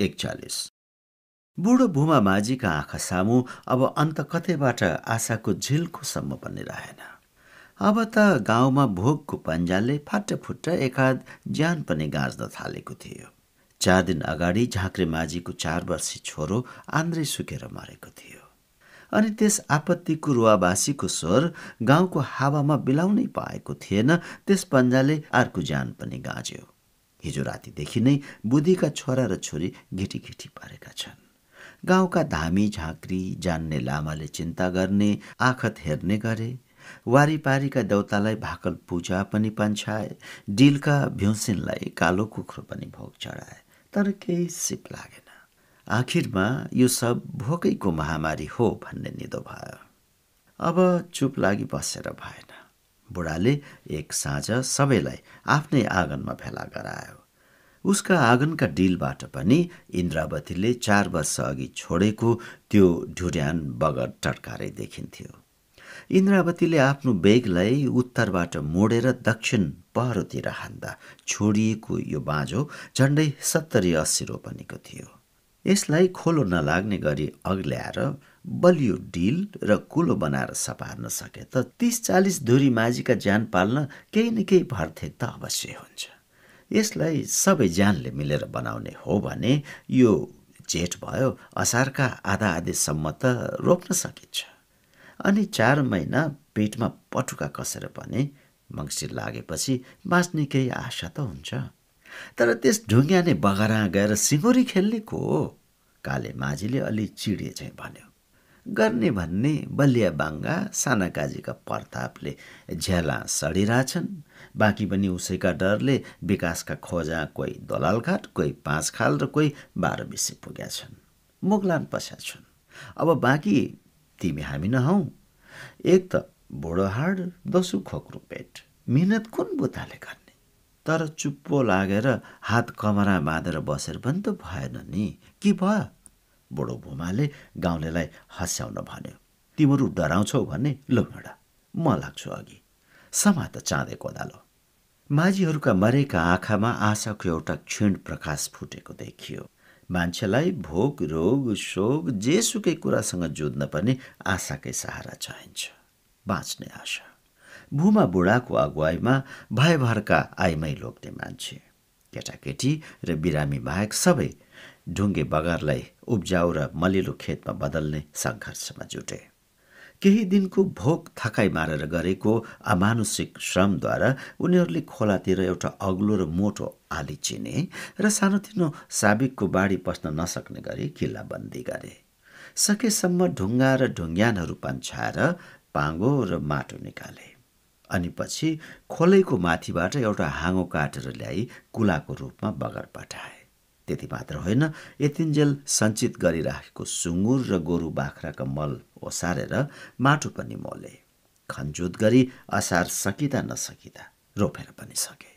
एकचालिस। बुढो भूमा माझीका आँखा सामु अब अन्त कतैबाट आशाको झिल्कोसम्म पनि रहेन। अब त गाउँमा भोगको पन्जाले फाटफुट्ट एकाध ज्यान पनि गाँच्न थालेको थियो। चार दिन अगाडि झाँक्रे माझीको चार वर्षी छोरो आन्द्रे सुकेर मरेको थियो। अनि त्यस आपत्तिको रुवावासीको स्वर गाउँको हावामा बिलाउनै पाएको थिएन त्यस पन्जाले अर्को ज्यान पनि गाँज्यो। हिजो रातिदेखि नै बुद्धिका छोरा र छोरी घिटी पारेका छन्। गाउँका धामी झाँक्री जान्ने लामाले चिन्ता गर्ने आखत हेर्ने गरे वारिपारीका देउतालाई भाकल पूजा पनि पन्छाए डिलका भ्युसिनलाई कालो कुखुरो पनि भोग चढाए तर केही सिप लागेन। आखिरमा यो सब भोकैको महामारी हो भन्ने निदो भयो। अब चुप लागि बसेर भएन। बुढाले एक साँझ सबैलाई आफ्नै आँगनमा भेला गरायो। उसका आँगनका डिलबाट पनि इन्द्रावतीले चार वर्ष अघि छोडेको त्यो ढुड्यान बगर टड्कारै देखिन्थ्यो। इन्द्रावतीले आफ्नो बेगलाई उत्तरबाट मोडेर दक्षिण पहरोतिर हान्दा छोडिएको यो बाँझो झन्डै सत्तरी अस्सी रोपनीको थियो। यसलाई खोलो नलाग्ने गरी अग्ल्याएर बलियो डिल र कुलो बनाएर सपार्न सके त तिस चालिस धुरी माझीका ज्यान पाल्न केही न केही भर्थे त अवश्य हुन्छ। यसलाई सबै ज्यानले मिलेर बनाउने हो भने यो जेठ भयो असारका आधा आधीसम्म त रोप्न सकिन्छ। अनि चार महिना पेटमा पटुका कसेर पनि मङ्सिर लागेपछि बाँच्ने केही आशा त हुन्छ। तर त्यस ढुङ्ग्याने बगरा गएर सिङ्गोरी खेल्ने को? काले माझीले अलि चिडिए चाहिँ भन्यो गर्ने भन्ने बलिया बाङ्गा साना काजीका प्रतापले झ्याला सडिरहेछन्। बाँकी पनि उसैका डरले विकासका खोजा कोही दलालघाट कोही पाँच खाल र कोही बाह्र बिसे पुगेका छन्। मुगलान पस्या छन्। अब बाँकी तिमी हामी नहौ। एक त बुढो हाड खोक्रो पेट। मिहिनेत कुन बुताले गर्ने? तर चुप्पो लागेर हात कमरा बाँधेर बसेर पनि त भएन नि। के भयो? बुढो भुमाले गाउँलेलाई हँस्याउन भन्यो। तिमीहरू डराउँछौ भन्ने लो म लाग्छु अघि। समात चाँदे कोदालो। माझीहरूका मरेका आँखामा आशाको एउटा क्षीण प्रकाश फुटेको देखियो। मान्छेलाई भोग रोग शोक जेसुकै कुरासँग जोड्न पनि आशाकै सहारा चाहिन्छ। बाँच्ने आशा। भूमा बुढाको अगुवाईमा भयभरका आइमै लोग्ने मान्छे। केटाकेटी र बिरामी बाहेक सबै ढुङ्गे बगरलाई उब्जाउ र मलिलो खेतमा बदल्ने सङ्घर्षमा जुटे। केही दिनको भोक थकाइ मारेर गरेको अमानुषिक श्रमद्वारा उनीहरूले खोलातिर एउटा अग्लो र मोटो आली चिने र सानोतिनो साबिकको बाढी पस्न नसक्ने गरी किल्लाबन्दी गरे। सकेसम्म ढुङ्गा र ढुङ्ग्यानहरू पन्छाएर पाँगो र माटो निकाले। अनि पछि खोलैको माथिबाट एउटा हाँगो काटेर ल्याई कुलाको रूपमा बगर पठाए। त्यति मात्र होइन यतिन्जेल सञ्चित गरिराखेको सुँगुर र गोरु बाख्राका मल ओसारेर माटो पनि मोले। खनजुत गरी असार सकिँदा नसकिँदा रोपेर पनि सके।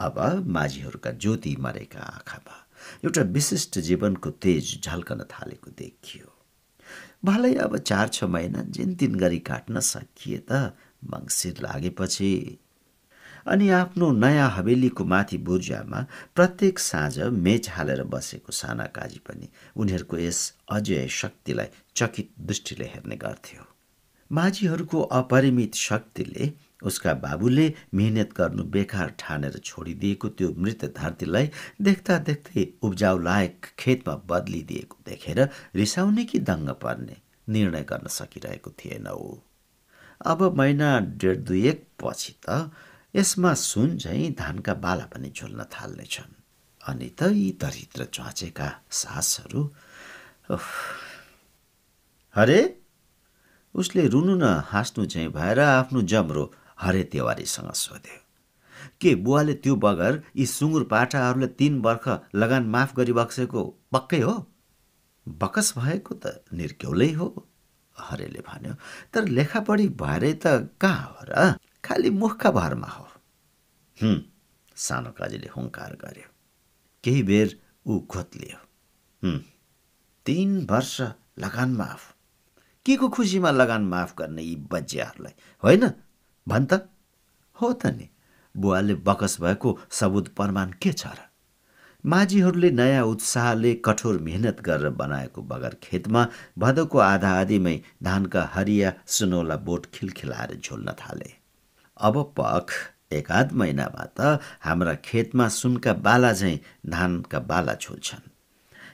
अब माझीहरूका ज्योति मरेका आँखामा एउटा विशिष्ट जीवनको तेज झल्कन थालेको देखियो। भलै अब चार छ महिना जिन तिन गरी काट्न सकिए त मङ्सिर लागेपछि अनि आफ्नो नयाँ हवेलीको माथि बुर्जामा प्रत्येक साँझ मेच हालेर बसेको साना काजी पनि उनीहरूको यस अजय शक्तिलाई चकित दृष्टिले हेर्ने गर्थ्यो। माझीहरूको अपरिमित शक्तिले उसका बाबुले मिहिनेत गर्नु बेकार ठानेर छोडिदिएको त्यो मृत धरतीलाई देख्दा देख्दै उब्जाउ लायक खेतमा बदलिदिएको देखेर रिसाउने कि दङ्ग पर्ने निर्णय गर्न सकिरहेको थिएन। ऊ अब महिना डेढ दुई एक पछि त यसमा सुन झैँ धानका बाला पनि झुल्न थाल्नेछन्। अनि त यी दरिद्र च्वाचेका सासहरू हरे? उसले रुनु न हाँस्नु चाहिँ भएर आफ्नो जमरो हरे तिवारीसँग सोध्यो। के बुवाले त्यो बगर यी सुँगुर पाठाहरूलाई तिन वर्ष लगान माफ गरिबक्सेको पक्कै हो? बकस भएको त निर्क्यौलै हो। हरेले भन्यो तर लेखापढी भएरै त कहाँ हो र? खालि मुखका भरमा हो। हुँ। सानो काजीले हुङ्कार गर्यो। केही बेर ऊ खोत्लियो तिन वर्ष लगान माफ। के को खुसीमा लगान माफ गर्ने यी बजियाहरूलाई होइन? भन् त। हो त नि। बुवाले बकस भएको सबुत प्रमाण के छ र? माझीहरूले नयाँ उत्साहले कठोर मेहनत गरेर बनाएको बगर खेतमा भदौको आधा आधीमै धानका हरिया सुनौला बोट खिलखिलाएर झुल्न थाले। अब पख एकाध महिनामा त हाम्रा खेतमा सुनका बाला झैँ धानका बाला झुल्छन्।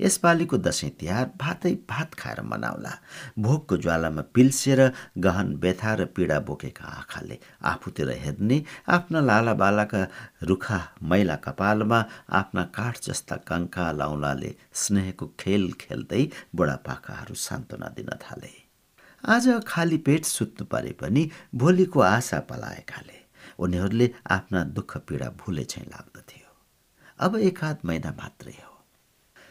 यसपालिको दसैँ तिहार भातै भात खाएर मनाउला। भोकको ज्वालामा पिल्सेर गहन व्यथा र पीडा बोकेका आँखाले आफूतिर हेर्ने आफ्ना लाला बालाका रुखा मैला कपालमा आफ्ना काठ जस्ता कङ्का लाउलाले स्नेहको खेल खेल्दै बुढापाकाहरू सान्त्वना दिन थाले। आज खाली पेट सुत्नु परे पनि भोलिको आशा पलाएकाले उनीहरूले आफ्ना दुःख पीडा भुले चाहिँ लाग्दथ्यो। अब एकाध महिना मात्रै हो।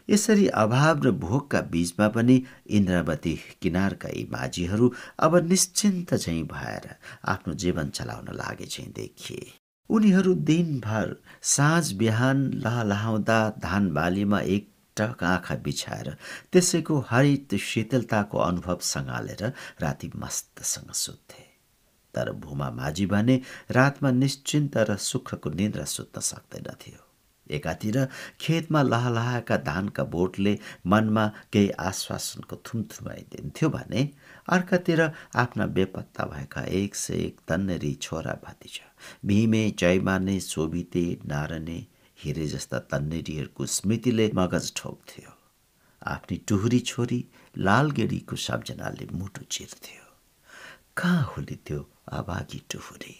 यसरी अभाव र भोकका बीचमा पनि इन्द्रावती किनारका यी माझीहरू अब निश्चिन्त चाहिँ भएर आफ्नो जीवन चलाउन लागे चाहिँ देखिए। उनीहरू दिनभर साँझ बिहान लहलहाउँदा धान बालीमा एक टक आँखा बिछाएर त्यसैको हरित शीतलताको अनुभव सँगालेर राति मस्तसँग सुत्थे। तर भूमा माझी भने रातमा निश्चिन्त र सुखको निन्द्रा सुत्न सक्दैनथ्यो। एकातिर खेतमा लहलहाएका धानका बोटले मनमा केही आश्वासनको थुमथुमाइदिन्थ्यो भने अर्कातिर आफ्ना बेपत्ता भएका एक से एक तन्नेरी छोरा भतिजा भीमे जयमाने सोभिते नारने हिरे जस्ता तन्नेरीहरूको स्मृतिले मगज ठोक्थ्यो। आफ्नी टुहुरी छोरी लालगेडीको सबजनाले मुटु चिर्थ्यो। कहाँ होली त्यो अभागी टुहुरी?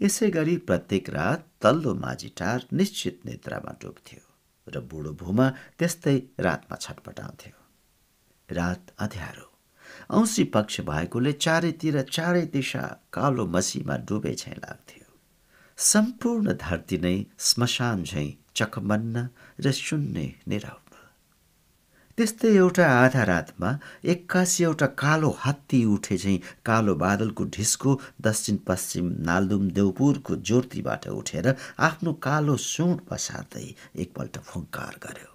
यसै गरी प्रत्येक रात तल्लो माझीटार निश्चित निद्रामा डुब्थ्यो र बुढो भूमा त्यस्तै रातमा छटपटाउँथ्यो। रात अँध्यारो। औँसी पक्ष भएकोले चारैतिर चारै दिशा कालो मसीमा डुबे झैँ लाग्थ्यो। सम्पूर्ण धरती नै श्मशान झैँ चकमन्न र शून्य निरव। त्यस्तै एउटा आधा रातमा एक्कासी एउटा कालो हात्ती उठे चाहिँ कालो बादलको ढिस्को दक्षिण पश्चिम नालदुम देउपुरको ज्योतिबाट उठेर आफ्नो कालो सुँड पसार्दै एकपल्ट फुङ्कार गर्यो।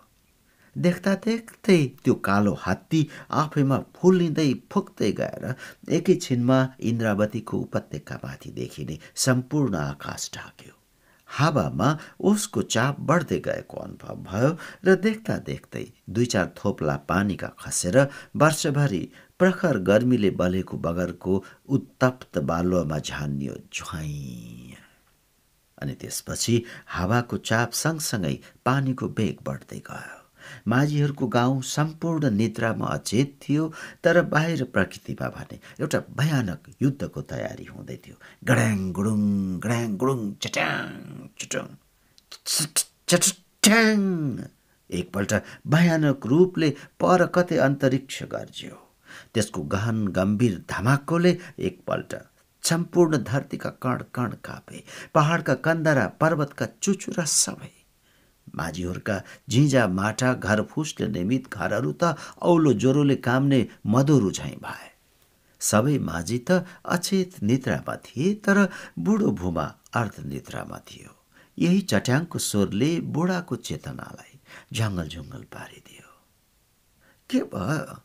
देख्दा देख्दै त्यो कालो हात्ती आफैमा फुलिँदै फुक्दै गएर एकैछिनमा इन्द्रावतीको उपत्यकामाथि देखिने सम्पूर्ण आकाश ढाक्यो। हावामा उसको चाप बढ्दै गएको अनुभव भयो र देख्दा देख्दै दुई चार थोप्ला पानीका खसेर वर्षभरि प्रखर गर्मीले बलेको बगरको उत्तप्त बालुवामा झानियो झ्वाइ। अनि त्यसपछि हावाको चाप सँगसँगै पानीको बेग बढ्दै गयो। माझीहरूको गाउँ सम्पूर्ण निद्रामा अचेत थियो तर बाहिर प्रकृतिमा भने एउटा भयानक युद्धको तयारी हुँदै थियो। गड्याङ गुडुङ गड्याङ गुडुङ चट्याङ चुटुङ चट्याङ। एकपल्ट भयानक रूपले पर कतै अन्तरिक्ष गर्ज्यो। त्यसको गहन गम्भीर धमाकोले एकपल्ट सम्पूर्ण धरतीका कण कण कापे पहाडका कन्दरा पर्वतका चुचुरा सबै माझीहरूका झिझा माटा घर फुसले निमित घरहरू त औलो ज्वरोले काम्ने मधुरो झैँ भए। सबै माझी त अचेत निद्रामा थिए तर बुढो भूमा अर्धनिद्रामा थियो। यही चट्याङको स्वरले बुढाको चेतनालाई झङ्गल झुङ्गल पारिदियो। के भयो?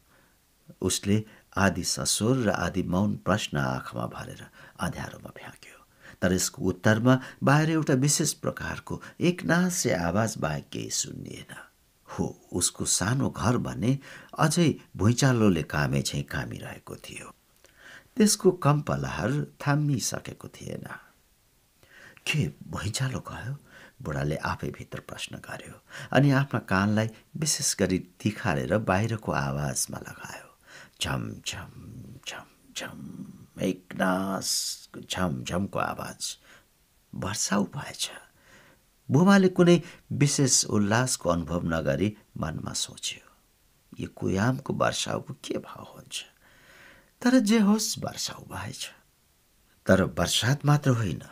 उसले आदि ससुर र आदि मौन प्रश्न आँखामा भरेर अँध्यारोमा फ्याँक्यो। तर यसको उत्तरमा बाहिर एउटा विशेष प्रकारको एकनासे आवाज बाहेक केही सुनिएन हो उसको सानो घर भने अझै भुइँचालोले कामे झैँ कामिरहेको थियो। त्यसको कम्पलहर थामिसकेको थिएन। के भुइँचालो गयो? बुढाले आफै भित्र प्रश्न गर्यो अनि आफ्ना कानलाई विशेष गरी तिखारेर बाहिरको आवाजमा लगायो। झम झम झम झम एकनासको झमझमको आवाज वर्षाउ भएछ बुबाले कुनै विशेष उल्लासको अनुभव नगरी मनमा सोच्यो यो कुयामको वर्षाउको के भाव हुन्छ? तर जे होस् वर्षाउ भएछ तर वर्षात मात्र होइन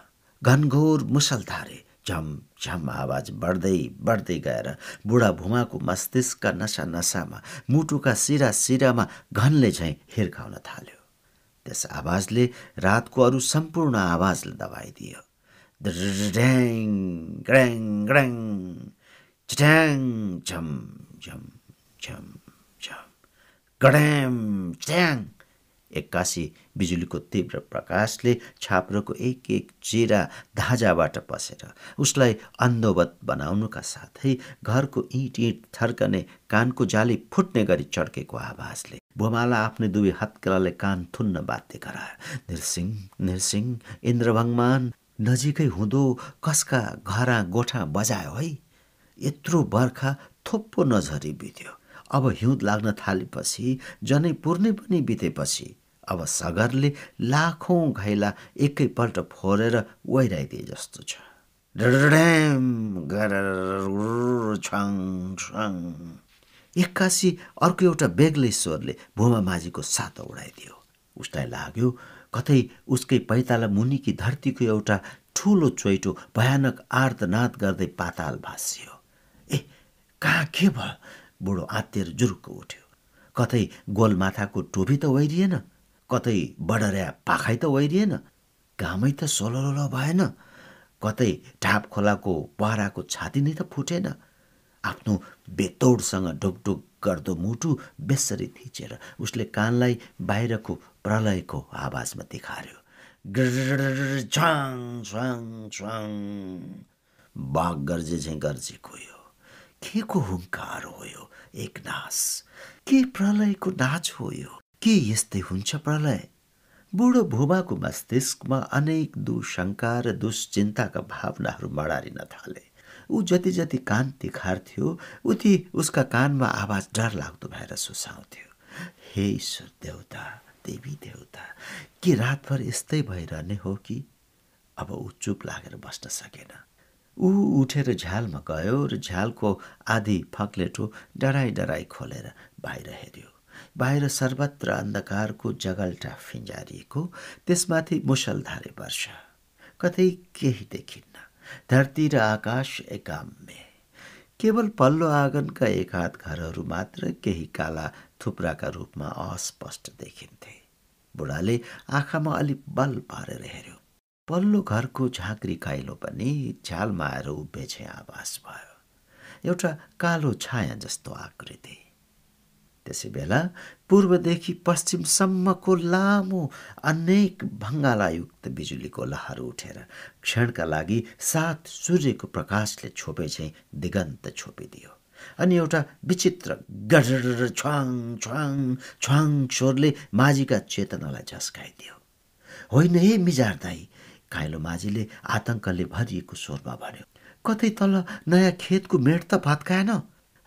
घनघोर मुसलधारे झम झम आवाज बढ्दै बढ्दै गएर बुढा भुमाको मस्तिष्क नसा नसामा मुटुका सिरा सिरामा घनले झैँ हिर्काउन थाल्यो। त्यस आवाजले रातको अरू सम्पूर्ण आवाजले दबाइदियो। ड्याङ ग्राङ झम झम झम झम गड्याम च्याङ। एक्कासी बिजुलीको तीव्र प्रकाशले छाप्रोको एक एक चिरा धाजाबाट पसेर उसलाई अन्धोवत बनाउनुका साथै घरको इँट इँट थर्कने कानको जाली फुट्ने गरी चड्केको आवाजले भोमाला आफ्नै दुवै हत्केलाले कान थुन्न बाध्य गरायो निरसिंह निरसिंह इन्द्रभङ्गमान नजिकै हुँदो कसका घरा गोठा बजायो है? यत्रो बर्खा थोप्पो नझरी बित्यो। अब हिउँद लाग्न थालेपछि जनै पुर्ने पनि बितेपछि अब सगरले लाखौँ घैला एकैपल्ट फोरेर ओइराइदिए जस्तो छ। एक्कासी अर्को एउटा बेग्लै स्वरले भूमा माझीको सातो उडाइदियो। उसलाई लाग्यो कतै उसकै पैताला मुनिकी धरतीको एउटा ठुलो चोइटो भयानक आर्तनाद गर्दै पाताल भाँसियो। ए कहाँ के भयो? बुढो आत्तिएर जुरुक्क उठ्यो। कतै गोलमाथाको टोपी त वैरिएन कतै बडर्या पाखाइ त वैरिएन घामै त सोलल भएन? कतै ढाप खोलाको पहराको छाती नै त फुटेन? आफ्नो बेतौडसँग ढुकढुक गर्दो मुटु बेसरी थिचेर उसले कानलाई बाहिरको प्रलयको आवाजमा देखार्यो। बाघ गर्जे झैँ गर्जेको यो के को हुङ्कार हो यो एक नाश के प्रलयको नाच हो यो के यस्तै हुन्छ प्रलय बुढो भूमाको मस्तिष्कमा अनेक दुशङ्का र दुश्चिन्ताका भावनाहरू मडारिन थाले ऊ जति जति कान तिखार्थ्यो उति उसका कानमा आवाज डर लाग्दो भएर सुसाउँथ्यो। हे ईश्वर देउता देवी देउता के रातभर यस्तै भइरहने हो कि? अब ऊ चुप लागेर बस्न सकेन। ऊ उठेर झ्यालमा गयो र झ्यालको आधी फक्लेटो डराई डराई खोलेर बाहिर हेऱ्यो। बाहिर सर्वत्र अन्धकारको जगल्टा फिन्जारिएको त्यसमाथि मुसलधारे वर्षा। कतै केही देखिन्न। धरती र आकाश एकाम्य केवल पल्लो आँगनका एक हात घरहरू मात्र केही काला थुप्राका रूपमा अस्पष्ट देखिन्थे। बुढाले आँखामा अलि बल पारेर हेऱ्यो। पल्लो घरको झाँक्री काइलो पनि झ्यालमा आएर उभिएछे आवास भयो। एउटा कालो छाया जस्तो आकृति। त्यसै बेला पूर्वदेखि पश्चिमसम्मको लामो अनेक भङ्गालायुक्त बिजुलीको लहर उठेर क्षणका लागि सात सूर्यको प्रकाशले छोपे चाहिँ दिगन्त छोपिदियो। अनि एउटा विचित्र गढ छ्वाङ छ्वाङ छ्वाङ स्वरले माझीका चेतनालाई झस्काइदियो। होइन हे मिजार दाई काइलो माझीले आतङ्कले भरिएको स्वरमा भन्यो कतै तल नयाँ खेतको मेट त भत्काएन?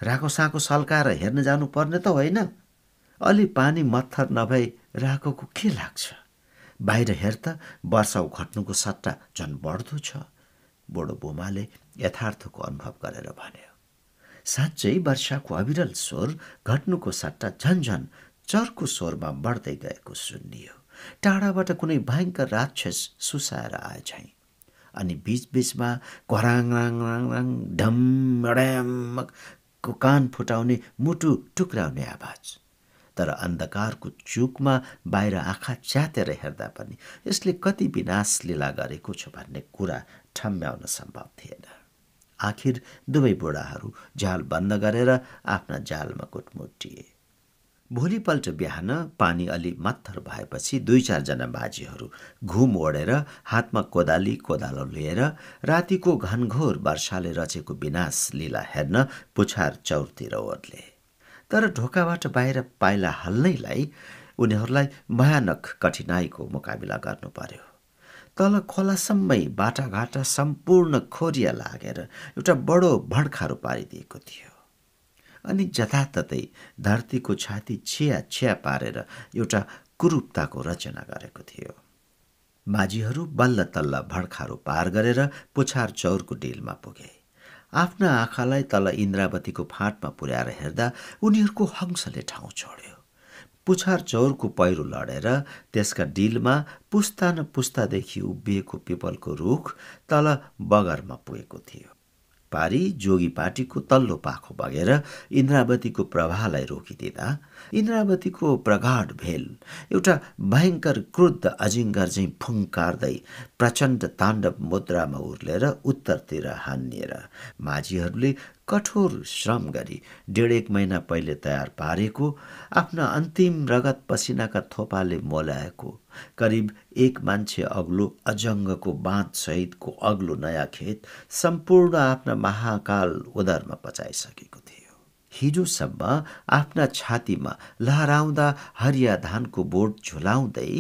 राको साको सल्काएर हेर्न जानु पर्ने त होइन। अलि पानी मत्थर नभई राकोको के लाग्छ? बाहिर हेर त वर्षा घट्नुको सट्टा झन् बढ्दो छ बुढो बुमाले यथार्थको अनुभव गरेर भन्यो। साँच्चै वर्षाको अविरल स्वर घट्नुको सट्टा झन्झन चर्को स्वरमा बढ्दै गएको सुनियो टाढाबाट कुनै भयङ्कर राक्षस सुसाएर आए झैँ अनि बिचबिचमा घराङ राङ राङ राङ ढम कान फुटाउने मुटु टुक्राउने आवाज। तर अन्धकारको चुकमा बाहिर आँखा च्यातेर हेर्दा पनि यसले कति विनाश लीला गरेको छ भन्ने कुरा ठम्ब्याउन सम्भव थिएन। आखिर दुवै बुढाहरू जाल बन्द गरेर आफ्ना जालमा कुटमुटिए भोलिपल्ट बिहान पानी अलि मत्थर भएपछि दुई चारजना बाजीहरू घुम ओढेर हातमा कोदाली कोदालो लिएर रातिको घनघोर वर्षाले रचेको विनाश लीला हेर्न पुछार चौरतिर ओर्ले। तर ढोकाबाट बाहिर पाइला हाल्नैलाई उनीहरूलाई भयानक कठिनाईको मुकाबिला गर्नु पर्यो। तल खोलासम्मै बाटाघाटा सम्पूर्ण खोरिया लागेर एउटा बडो भड्खारो पारिदिएको थियो। अनि जताततै धरतीको छाती छिया छिया पारेर एउटा कुरूपताको रचना गरेको थियो। माझीहरू बल्ल तल्ल भड्खारो पार गरेर पुछार चौरको डिलमा पुगे। आफ्ना आँखालाई तल इन्द्रावतीको फाँटमा पुर्याएर हेर्दा उनीहरूको हंसले ठाउँ छोड्यो पुछार चौरको पहिरो लडेर त्यसका डिलमा पुस्ता न पुस्तादेखि उभिएको पिपलको रुख तल बगरमा पुगेको थियो। पारी जोगी पार्टीको तल्लो पाखो बगेर इन्द्रावतीको प्रवाहलाई रोकिदिँदा इन्द्रावतीको प्रगाढ भेल। एउटा भयङ्कर क्रुद्ध अजिङ्गर चाहिँ फुङ्कार्दै प्रचण्ड ताण्डव मुद्रामा उर्लेर उत्तरतिर हानिएर माझीहरूले कठोर श्रम गरी डेढ एक महिना पहिले तयार पारेको आफ्ना अन्तिम रगत पसिनाका थोपाले मोलाएको करिब एक मान्छे अग्लो अजङ्गको बाँधसहितको अग्लो नयाँ खेत सम्पूर्ण आफ्ना महाकाल उदरमा पचाइसकेको हिजोसम्म आफ्ना छातीमा लहराउँदा हरिया धानको बोट झुलाउँदै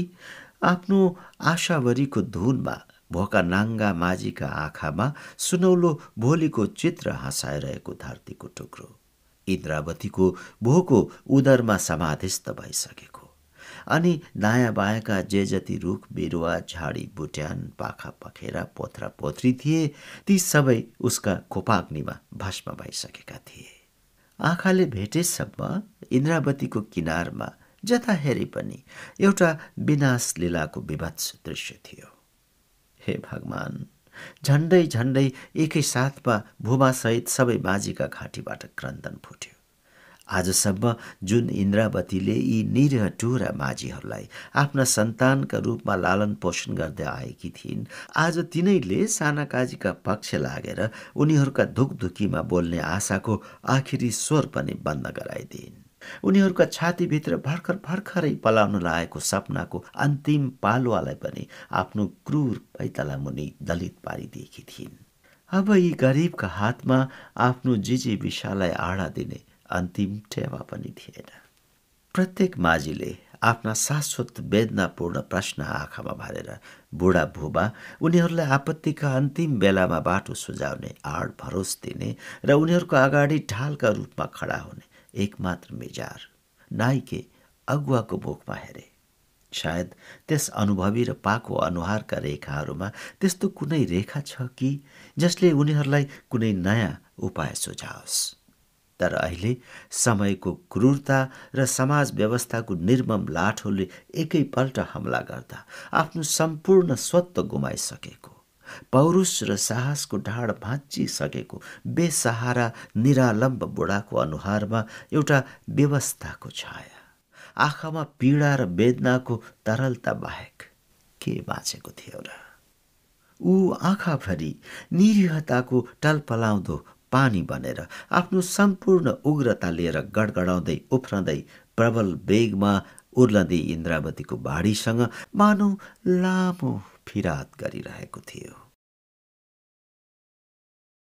आफ्नो आशावरीको धुनमा भोका नाङ्गा माझीका आँखामा सुनौलो भोलिको चित्र हँसाइरहेको धरतीको टुक्रो। इन्द्रावतीको भोको उदरमा समाधिस्थ भइसकेको अनि दायाँ बायाँका जे जति रुख बिरुवा झाडी बुट्यान पाखा पखेरा पोथ्रा पोथ्री थिए ती सबै उसका खोपाग्निमा भस्म भइसकेका थिए। आँखाले भेटेसम्म इन्द्रावतीको किनारमा जता हेरे पनि एउटा विनाश लीलाको विभत्स दृश्य थियो। हे भगवान् झन्डै झन्डै एकै साथमा भूमासहित सबै माझीका घाँटीबाट क्रन्दन फुट्यो। आजसम्म जुन इन्द्रावतीले यी निरह टुरा माझीहरूलाई आफ्ना सन्तानका रूपमा लालन पोषण गर्दै आएकी थिइन् आज तिनैले साना काजीका पक्ष लागेर उनीहरूका धुकधुकीमा बोल्ने आशाको आखिरी स्वर पनि बन्द गराइदिइन्। उनीहरूका छातीभित्र भर्खर भर्खरै पलाउन लागेको सपनाको अन्तिम पालुवालाई पनि आफ्नो क्रूर पैतला मुनि दलित पारिदिएकी थिइन्। अब यी गरिबका हातमा आफ्नो जिजी विशालाई आडा दिने अन्तिम टेवा पनि थिएन। प्रत्येक माझीले आफ्ना शाश्वत वेदनापूर्ण प्रश्न आँखामा भरेर बुढा भुबा उनीहरूलाई आपत्तिका अन्तिम बेलामा बाटो सुझाउने आड भरोस दिने र उनीहरूको अगाडि ढालका रूपमा खडा हुने एकमात्र मिजार नाइके अगुवाको मुखमा हेरे। सायद त्यस अनुभवी र पाको अनुहारका रेखाहरूमा त्यस्तो कुनै रेखा छ कि जसले उनीहरूलाई कुनै नयाँ उपाय सुझाओस्। तर अहिले समयको क्रूरता र समाज व्यवस्थाको निर्मम लाठोले एकैपल्ट हमला गर्दा आफ्नो सम्पूर्ण स्वत्व गुमाइसकेको पौरुष र साहसको ढाड भाँचिसकेको बेसहारा निरालम्ब बुढाको अनुहारमा एउटा व्यवस्थाको छाया आँखामा पीडा र वेदनाको तरलता बाहेक के बाँचेको थियो र? ऊ आँखाभरि निरीहताको टलपलाउँदो पानी बनेर आफ्नो सम्पूर्ण उग्रता लिएर गडगडाउँदै उफ्रँदै प्रबल वेगमा उर्लँदै इन्द्रावतीको बाढीसँग मानौ लामो फिरात गरिरहेको थियो।